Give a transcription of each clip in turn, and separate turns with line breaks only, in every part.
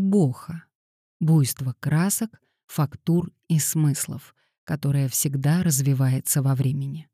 Боха — буйство красок, фактур и смыслов, которое всегда развивается во времени.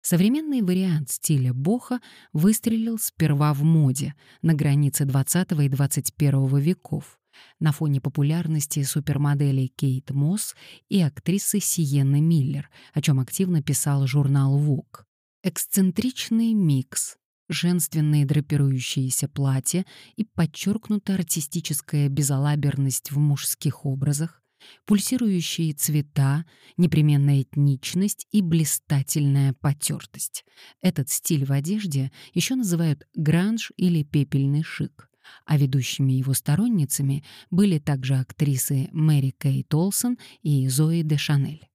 Современный вариант стиля боха выстрелил сперва в моде на границе 20 и 21 веков, на фоне популярности супермоделей Кейт Мосс и актрисы Сиенны Миллер, о чем активно писал журнал Vogue. Эксцентричный микс, женственные драпирующиеся платья и подчеркнутая артистическая безалаберность в мужских образах, пульсирующие цвета, непременная этничность и блистательная потертость. Этот стиль в одежде еще называют гранж или пепельный шик а ведущими его сторонницами были также актрисы Мэри Кей Толсон и Зои де Шанель.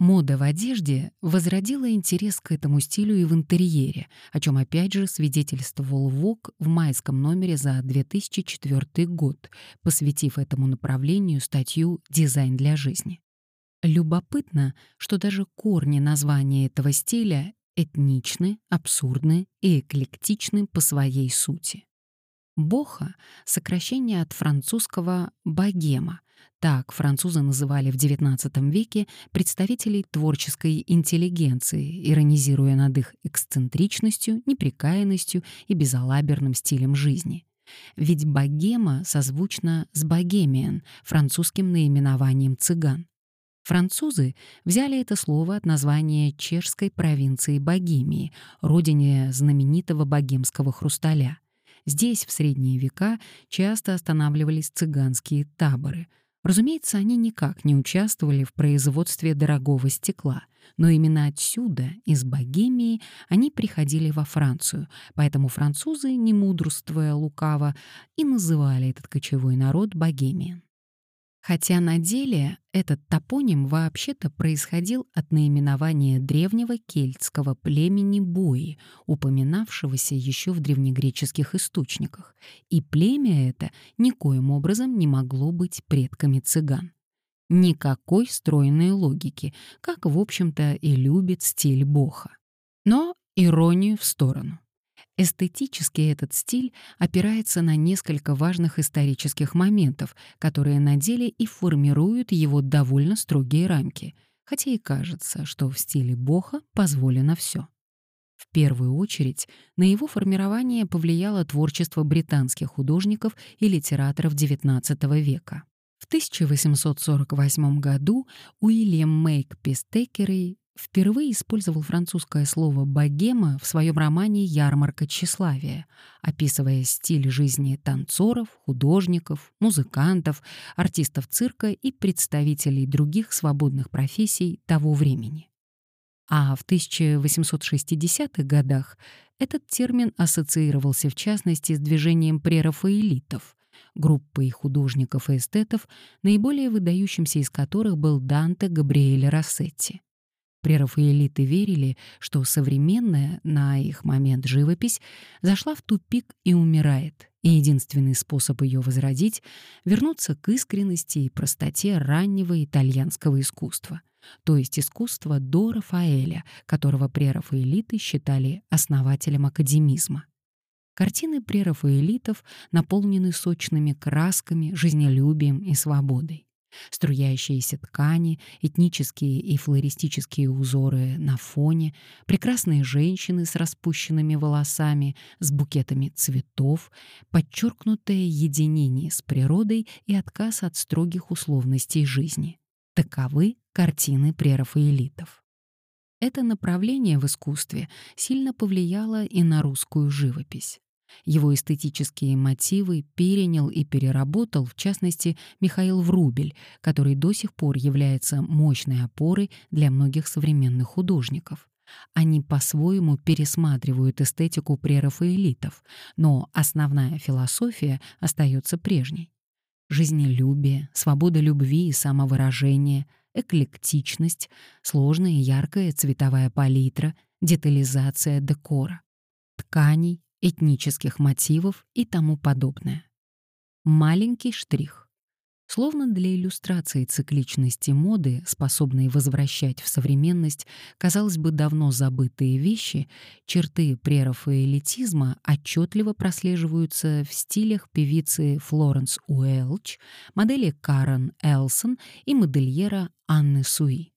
Мода в одежде возродила интерес к этому стилю и в интерьере, о чем опять же свидетельствовал Vogue в майском номере за 2004 год, посвятив этому направлению статью «Дизайн для жизни». Любопытно, что даже корни названия этого стиля этничны, абсурдны и эклектичны по своей сути. Боха — сокращение от французского «богема». Так французы называли в XIX веке представителей творческой интеллигенции, иронизируя над их эксцентричностью, неприкаянностью и безалаберным стилем жизни. Ведь богема созвучна с богемиан, французским наименованием цыган. Французы взяли это слово от названия чешской провинции Богемии, родине знаменитого богемского хрусталя — Здесь в средние века часто останавливались цыганские таборы. Разумеется, они никак не участвовали в производстве дорогого стекла, но именно отсюда, из Богемии, они приходили во Францию, поэтому французы, не мудрствуя лукаво, и называли этот кочевой народ Богемием. Хотя на деле этот топоним вообще-то происходил от наименования древнего кельтского племени Буи, упоминавшегося еще в древнегреческих источниках, и племя это никоим образом не могло быть предками цыган. Никакой стройной логики, как, в общем-то, и любит стиль Боха. Но иронию в сторону. Эстетически этот стиль опирается на несколько важных исторических моментов, которые на деле и формируют его довольно строгие рамки, хотя и кажется, что в стиле Боха позволено все. В первую очередь на его формирование повлияло творчество британских художников и литераторов XIX века. В 1848 году Уильям Мейк Пистекерей впервые использовал французское слово «богема» в своем романе «Ярмарка тщеславия», описывая стиль жизни танцоров, художников, музыкантов, артистов цирка и представителей других свободных профессий того времени. А в 1860-х годах этот термин ассоциировался в частности с движением прерафаэлитов, группой художников и эстетов, наиболее выдающимся из которых был Данте Габриэле Рассетти. Прерафаэлиты верили, что современная на их момент живопись зашла в тупик и умирает, и единственный способ ее возродить — вернуться к искренности и простоте раннего итальянского искусства, то есть искусства до Рафаэля, которого прерафаэлиты считали основателем академизма. Картины прерафаэлитов наполнены сочными красками, жизнелюбием и свободой. Струящиеся ткани, этнические и флористические узоры на фоне, прекрасные женщины с распущенными волосами, с букетами цветов, подчеркнутое единение с природой и отказ от строгих условностей жизни. Таковы картины прерафаэлитов. Это направление в искусстве сильно повлияло и на русскую живопись. Его эстетические мотивы перенял и переработал, в частности, Михаил Врубель, который до сих пор является мощной опорой для многих современных художников. Они по-своему пересматривают эстетику прерафаэлитов, но основная философия остается прежней. Жизнелюбие, свобода любви и самовыражения, эклектичность, сложная яркая цветовая палитра, детализация декора. Тканей, этнических мотивов и тому подобное. Маленький штрих. Словно для иллюстрации цикличности моды, способной возвращать в современность, казалось бы, давно забытые вещи, черты прерафаэлитизма отчетливо прослеживаются в стилях певицы Флоренс Уэлч, модели Карен Элсон и модельера Анны Суи.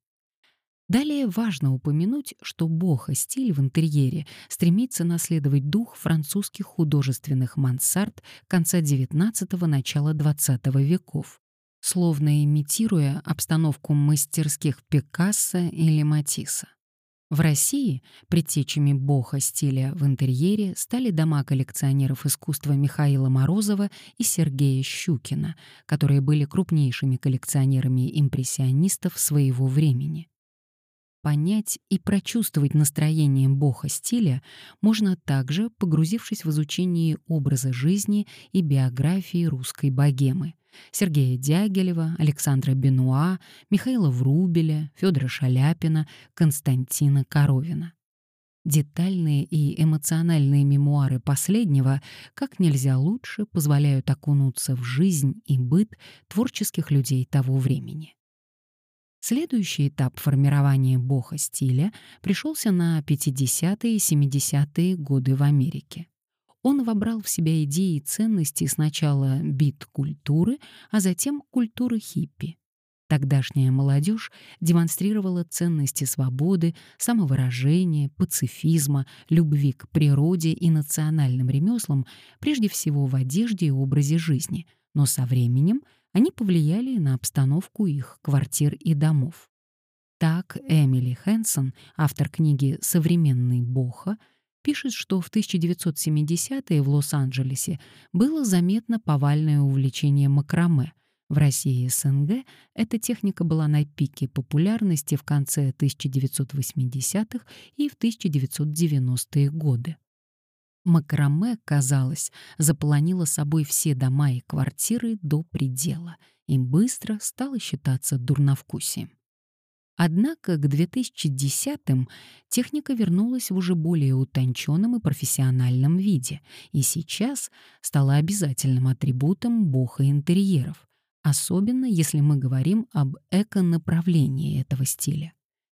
Далее важно упомянуть, что бохо-стиль в интерьере стремится наследовать дух французских художественных мансард конца XIX – начала XX веков словно имитируя обстановку мастерских Пикассо или Матисса. В России предтечами боха стиля в интерьере стали дома коллекционеров искусства Михаила Морозова и Сергея Щукина, которые были крупнейшими коллекционерами импрессионистов своего времени. Понять и прочувствовать настроение боха стиля можно также, погрузившись в изучение образа жизни и биографии русской богемы — Сергея Дягилева, Александра Бенуа, Михаила Врубеля, Федора Шаляпина, Константина Коровина. Детальные и эмоциональные мемуары последнего как нельзя лучше позволяют окунуться в жизнь и быт творческих людей того времени. Следующий этап формирования боха стиля пришелся на 50-е и 70-е годы в Америке. Он вобрал в себя идеи и ценности сначала бит-культуры, а затем культуры хиппи. Тогдашняя молодежь демонстрировала ценности свободы, самовыражения, пацифизма, любви к природе и национальным ремеслам, прежде всего в одежде и образе жизни, но со временем они повлияли на обстановку их квартир и домов. Так Эмили Хэнсон, автор книги «Современный Боха», пишет, что в 1970-е в Лос-Анджелесе было заметно повальное увлечение макраме. В России и СНГ эта техника была на пике популярности в конце 1980-х и в 1990-е годы. Макраме, казалось, заполонила собой все дома и квартиры до предела и быстро стало считаться дурновкусием. Однако к 2010-м техника вернулась в уже более утонченном и профессиональном виде и сейчас стала обязательным атрибутом боха интерьеров, особенно если мы говорим об эко-направлении этого стиля.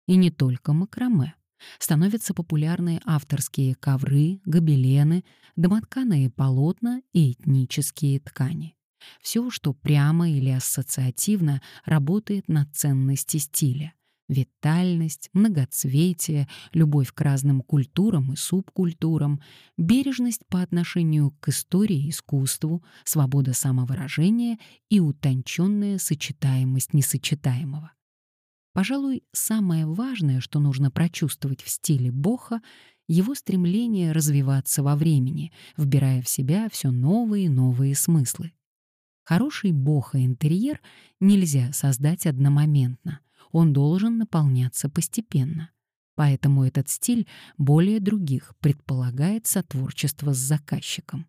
И не только макраме. Становятся популярны авторские ковры, гобелены, домотканые полотна и этнические ткани. Все, что прямо или ассоциативно работает на ценности стиля — Витальность, многоцветие, любовь к разным культурам и субкультурам, бережность по отношению к истории и искусству, свобода самовыражения и утонченная сочетаемость несочетаемого. Пожалуй, самое важное, что нужно прочувствовать в стиле Боха, его стремление развиваться во времени, вбирая в себя все новые и новые смыслы. Хороший Боха-интерьер нельзя создать одномоментно он должен наполняться постепенно. Поэтому этот стиль более других предполагает сотворчество с заказчиком.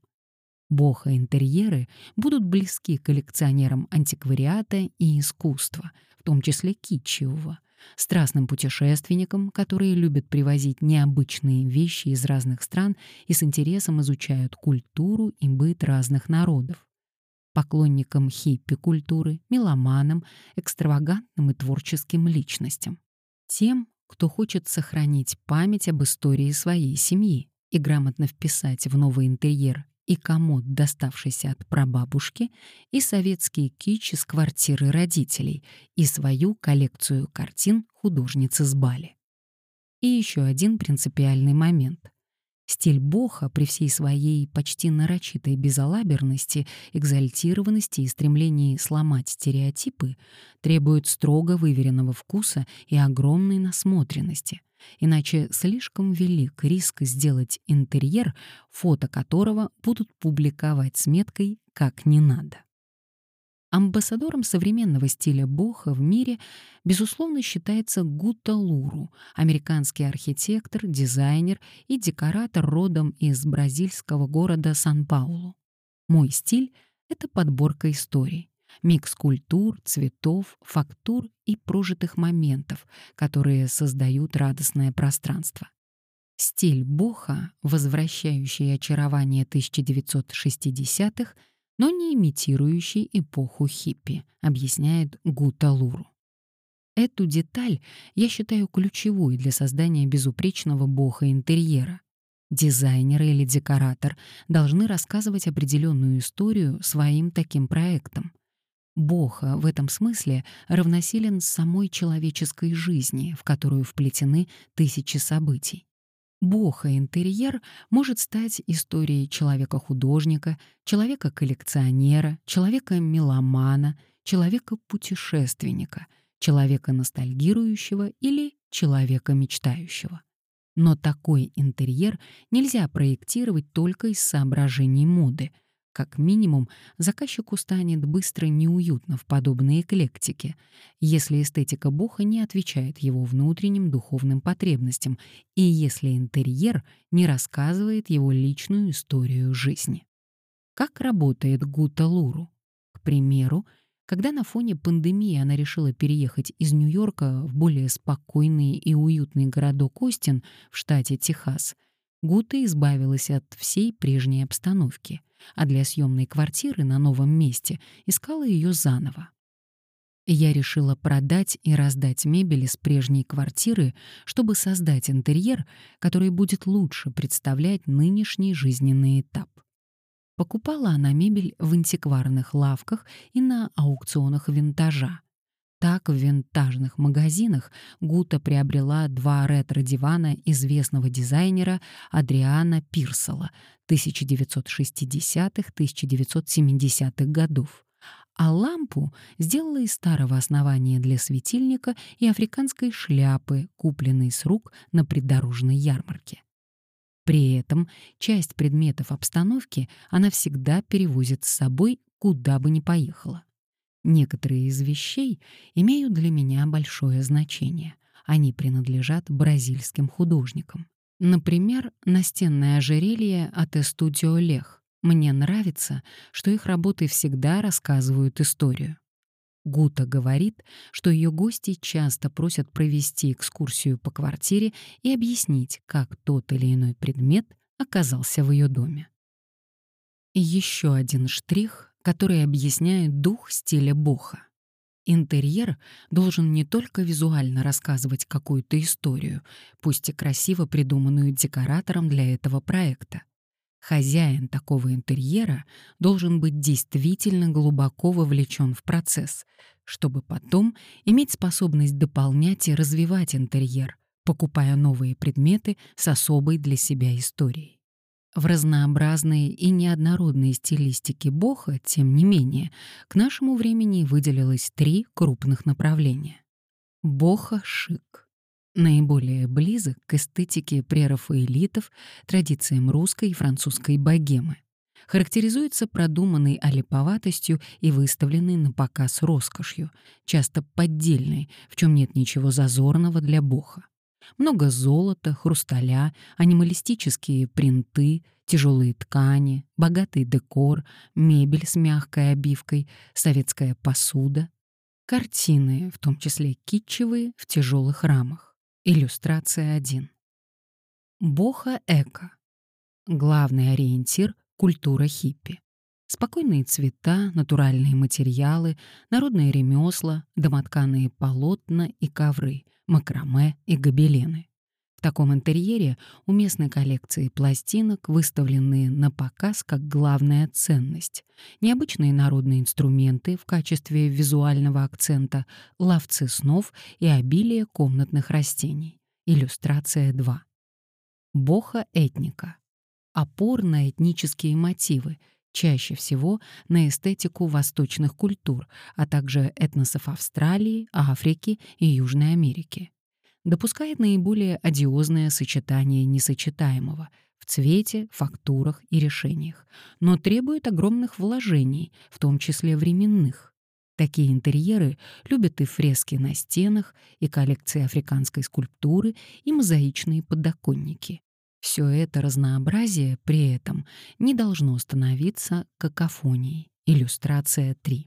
Боха-интерьеры будут близки коллекционерам антиквариата и искусства, том числе китчевого, страстным путешественникам, которые любят привозить необычные вещи из разных стран и с интересом изучают культуру и быт разных народов поклонникам хиппи-культуры, меломанам, экстравагантным и творческим личностям. Тем, кто хочет сохранить память об истории своей семьи и грамотно вписать в новый интерьер и комод, доставшийся от прабабушки, и советский кич из квартиры родителей, и свою коллекцию картин художницы с Бали. И еще один принципиальный момент. Стиль Боха при всей своей почти нарочитой безалаберности, экзальтированности и стремлении сломать стереотипы требует строго выверенного вкуса и огромной насмотренности. Иначе слишком велик риск сделать интерьер, фото которого будут публиковать с меткой «как не надо». Амбассадором современного стиля боха в мире, безусловно, считается Гута Луру, американский архитектор, дизайнер и декоратор родом из бразильского города Сан-Паулу. Мой стиль — это подборка историй, микс культур, цветов, фактур и прожитых моментов, которые создают радостное пространство. Стиль боха, возвращающий очарование 1960-х, но не имитирующий эпоху хиппи, объясняет Гута Луру. Эту деталь я считаю ключевой для создания безупречного бога интерьера. Дизайнер или декоратор должны рассказывать определенную историю своим таким проектам. Боха в этом смысле равносилен самой человеческой жизни, в которую вплетены тысячи событий. Боха-интерьер может стать историей человека-художника, человека-коллекционера, человека-меломана, человека-путешественника, человека ностальгирующего или человека мечтающего. Но такой интерьер нельзя проектировать только из соображений моды. Как минимум, заказчику станет быстро неуютно в подобной эклектике, если эстетика Боха не отвечает его внутренним духовным потребностям и если интерьер не рассказывает его личную историю жизни. Как работает Гута Луру? К примеру, когда на фоне пандемии она решила переехать из Нью-Йорка в более спокойный и уютный городок Остин в штате Техас, Гута избавилась от всей прежней обстановки, а для съемной квартиры на новом месте искала ее заново. Я решила продать и раздать мебель из прежней квартиры, чтобы создать интерьер, который будет лучше представлять нынешний жизненный этап. Покупала она мебель в антикварных лавках и на аукционах винтажа. Так в винтажных магазинах Гута приобрела два ретро-дивана известного дизайнера Адриана Пирсела 1960-1970-х годов, а лампу сделала из старого основания для светильника и африканской шляпы, купленной с рук на придорожной ярмарке. При этом часть предметов обстановки она всегда перевозит с собой, куда бы ни поехала. Некоторые из вещей имеют для меня большое значение. Они принадлежат бразильским художникам. Например, настенное ожерелье от Эстудио Лех. Мне нравится, что их работы всегда рассказывают историю. Гута говорит, что ее гости часто просят провести экскурсию по квартире и объяснить, как тот или иной предмет оказался в ее доме. Еще один штрих, который объясняет дух стиля Боха. Интерьер должен не только визуально рассказывать какую-то историю, пусть и красиво придуманную декоратором для этого проекта. Хозяин такого интерьера должен быть действительно глубоко вовлечен в процесс, чтобы потом иметь способность дополнять и развивать интерьер, покупая новые предметы с особой для себя историей. В разнообразной и неоднородной стилистике Боха, тем не менее, к нашему времени выделилось три крупных направления. Боха-шик — наиболее близок к эстетике прерафаэлитов, традициям русской и французской богемы. Характеризуется продуманной олиповатостью и выставленной на показ роскошью, часто поддельной, в чем нет ничего зазорного для бога. Много золота, хрусталя, анималистические принты, тяжелые ткани, богатый декор, мебель с мягкой обивкой, советская посуда, картины, в том числе китчевые, в тяжелых рамах. Иллюстрация 1. Боха-эко. Главный ориентир — культура хиппи. Спокойные цвета, натуральные материалы, народные ремесла, домотканые полотна и ковры, макраме и гобелены. В таком интерьере уместны коллекции пластинок, выставленные на показ как главная ценность, необычные народные инструменты в качестве визуального акцента, ловцы снов и обилие комнатных растений. Иллюстрация 2. Боха-этника. Опор на этнические мотивы, чаще всего на эстетику восточных культур, а также этносов Австралии, Африки и Южной Америки допускает наиболее одиозное сочетание несочетаемого в цвете, фактурах и решениях, но требует огромных вложений, в том числе временных. Такие интерьеры любят и фрески на стенах, и коллекции африканской скульптуры, и мозаичные подоконники. Все это разнообразие при этом не должно становиться какофонией. Иллюстрация 3.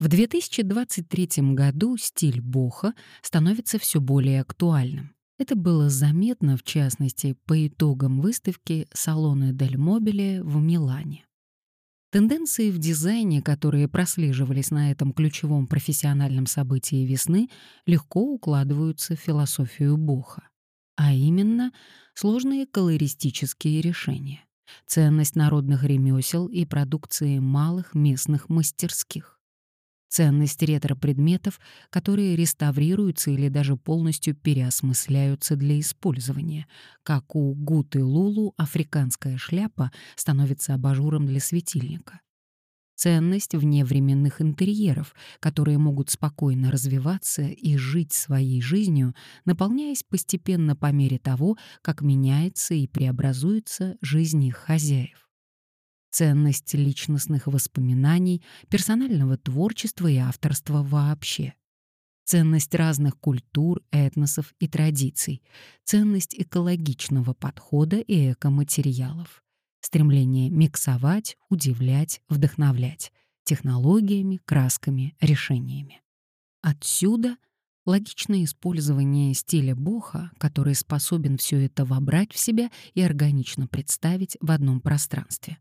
В 2023 году стиль боха становится все более актуальным. Это было заметно, в частности, по итогам выставки салона Дель Мобиле в Милане. Тенденции в дизайне, которые прослеживались на этом ключевом профессиональном событии весны, легко укладываются в философию Боха, а именно сложные колористические решения, ценность народных ремесел и продукции малых местных мастерских, ценность ретро-предметов, которые реставрируются или даже полностью переосмысляются для использования, как у Гуты Лулу африканская шляпа становится абажуром для светильника. Ценность вневременных интерьеров, которые могут спокойно развиваться и жить своей жизнью, наполняясь постепенно по мере того, как меняется и преобразуется жизнь их хозяев. Ценность личностных воспоминаний, персонального творчества и авторства вообще. Ценность разных культур, этносов и традиций, ценность экологичного подхода и экоматериалов, стремление миксовать, удивлять, вдохновлять технологиями, красками, решениями. Отсюда логичное использование стиля Боха, который способен все это вобрать в себя и органично представить в одном пространстве.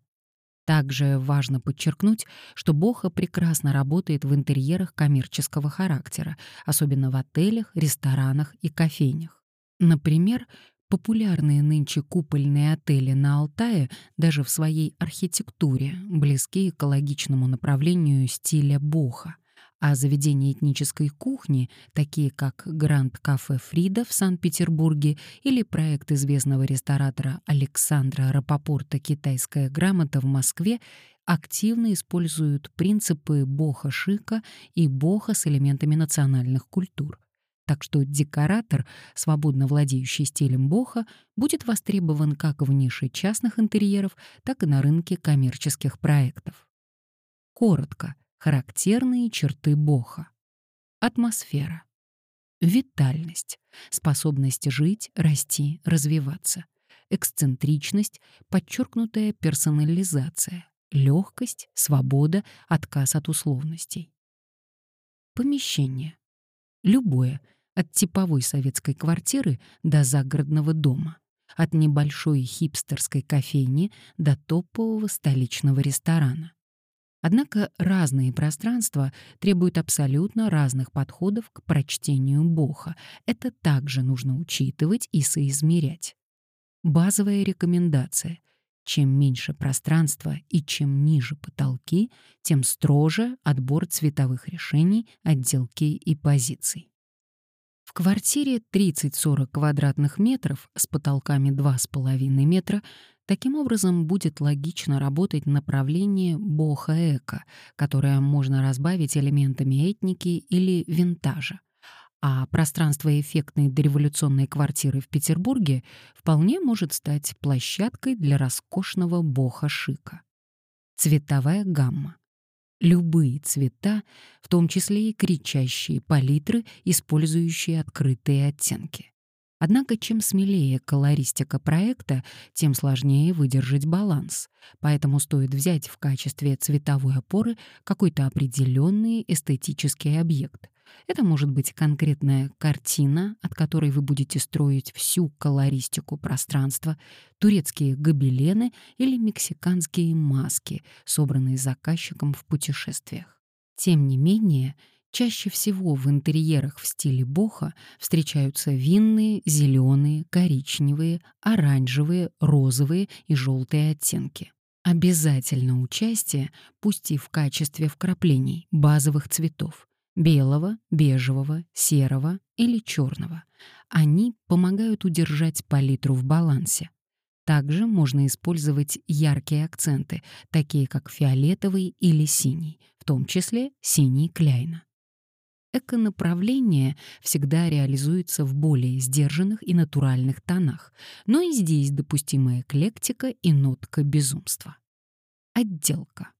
Также важно подчеркнуть, что Боха прекрасно работает в интерьерах коммерческого характера, особенно в отелях, ресторанах и кофейнях. Например, популярные нынче купольные отели на Алтае даже в своей архитектуре близки экологичному направлению стиля Боха а заведения этнической кухни, такие как Гранд Кафе Фрида в Санкт-Петербурге или проект известного ресторатора Александра Рапопорта «Китайская грамота» в Москве, активно используют принципы боха-шика и боха с элементами национальных культур. Так что декоратор, свободно владеющий стилем боха, будет востребован как в нише частных интерьеров, так и на рынке коммерческих проектов. Коротко, Характерные черты Боха. Атмосфера. Витальность. Способность жить, расти, развиваться. Эксцентричность, подчеркнутая персонализация. Легкость, свобода, отказ от условностей. Помещение. Любое, от типовой советской квартиры до загородного дома, от небольшой хипстерской кофейни до топового столичного ресторана. Однако разные пространства требуют абсолютно разных подходов к прочтению Боха. Это также нужно учитывать и соизмерять. Базовая рекомендация. Чем меньше пространства и чем ниже потолки, тем строже отбор цветовых решений, отделки и позиций. В квартире 30-40 квадратных метров с потолками 2,5 метра Таким образом, будет логично работать направление боха-эко, которое можно разбавить элементами этники или винтажа. А пространство эффектной дореволюционной квартиры в Петербурге вполне может стать площадкой для роскошного боха-шика. Цветовая гамма. Любые цвета, в том числе и кричащие палитры, использующие открытые оттенки. Однако чем смелее колористика проекта, тем сложнее выдержать баланс. Поэтому стоит взять в качестве цветовой опоры какой-то определенный эстетический объект. Это может быть конкретная картина, от которой вы будете строить всю колористику пространства, турецкие гобелены или мексиканские маски, собранные заказчиком в путешествиях. Тем не менее, Чаще всего в интерьерах в стиле боха встречаются винные, зеленые, коричневые, оранжевые, розовые и желтые оттенки. Обязательно участие, пусть и в качестве вкраплений, базовых цветов — белого, бежевого, серого или черного. Они помогают удержать палитру в балансе. Также можно использовать яркие акценты, такие как фиолетовый или синий, в том числе синий кляйна. Эконаправление всегда реализуется в более сдержанных и натуральных тонах, но и здесь допустима эклектика и нотка безумства. Отделка.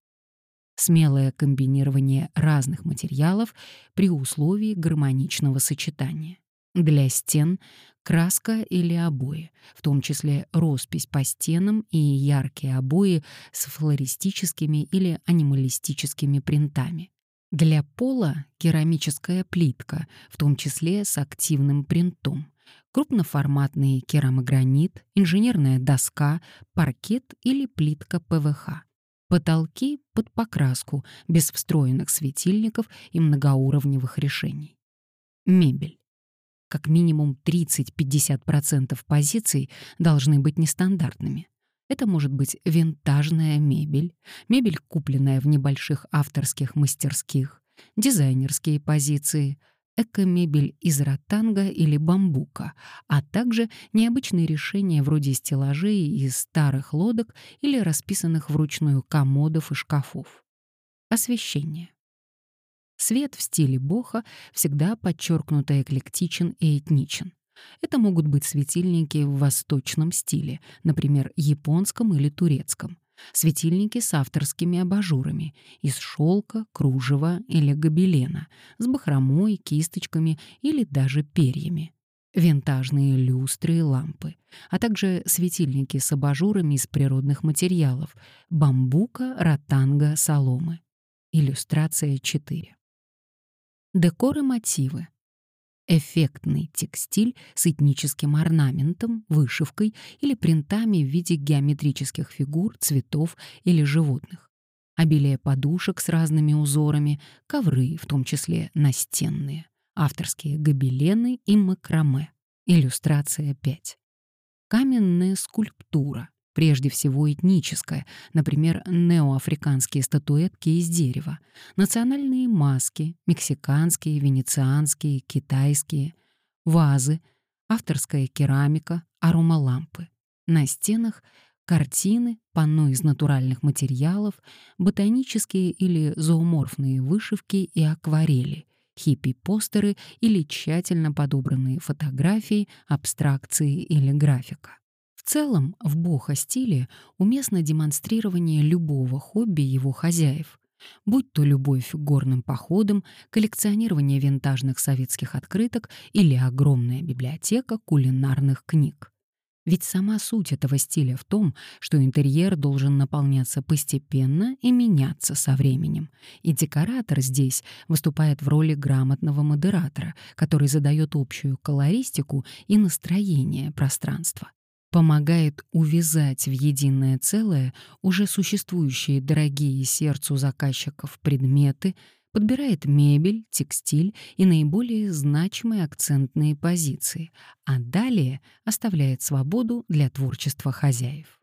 Смелое комбинирование разных материалов при условии гармоничного сочетания. Для стен — краска или обои, в том числе роспись по стенам и яркие обои с флористическими или анималистическими принтами. Для пола керамическая плитка, в том числе с активным принтом, крупноформатный керамогранит, инженерная доска, паркет или плитка ПВХ. Потолки под покраску, без встроенных светильников и многоуровневых решений. Мебель. Как минимум 30-50% позиций должны быть нестандартными. Это может быть винтажная мебель, мебель, купленная в небольших авторских мастерских, дизайнерские позиции, эко-мебель из ротанга или бамбука, а также необычные решения вроде стеллажей из старых лодок или расписанных вручную комодов и шкафов. Освещение. Свет в стиле боха всегда подчеркнуто эклектичен и этничен. Это могут быть светильники в восточном стиле, например, японском или турецком. Светильники с авторскими абажурами из шелка, кружева или гобелена, с бахромой, кисточками или даже перьями. Винтажные люстры и лампы, а также светильники с абажурами из природных материалов — бамбука, ротанга, соломы. Иллюстрация 4. Декор и мотивы. Эффектный текстиль с этническим орнаментом, вышивкой или принтами в виде геометрических фигур, цветов или животных. Обилие подушек с разными узорами, ковры, в том числе настенные, авторские гобелены и макраме. Иллюстрация 5. Каменная скульптура, прежде всего этническое, например, неоафриканские статуэтки из дерева, национальные маски, мексиканские, венецианские, китайские, вазы, авторская керамика, аромалампы. На стенах картины, панно из натуральных материалов, ботанические или зооморфные вышивки и акварели, хиппи-постеры или тщательно подобранные фотографии, абстракции или графика. В целом, в бохо-стиле уместно демонстрирование любого хобби его хозяев, будь то любовь к горным походам, коллекционирование винтажных советских открыток или огромная библиотека кулинарных книг. Ведь сама суть этого стиля в том, что интерьер должен наполняться постепенно и меняться со временем. И декоратор здесь выступает в роли грамотного модератора, который задает общую колористику и настроение пространства помогает увязать в единое целое уже существующие дорогие сердцу заказчиков предметы, подбирает мебель, текстиль и наиболее значимые акцентные позиции, а далее оставляет свободу для творчества хозяев.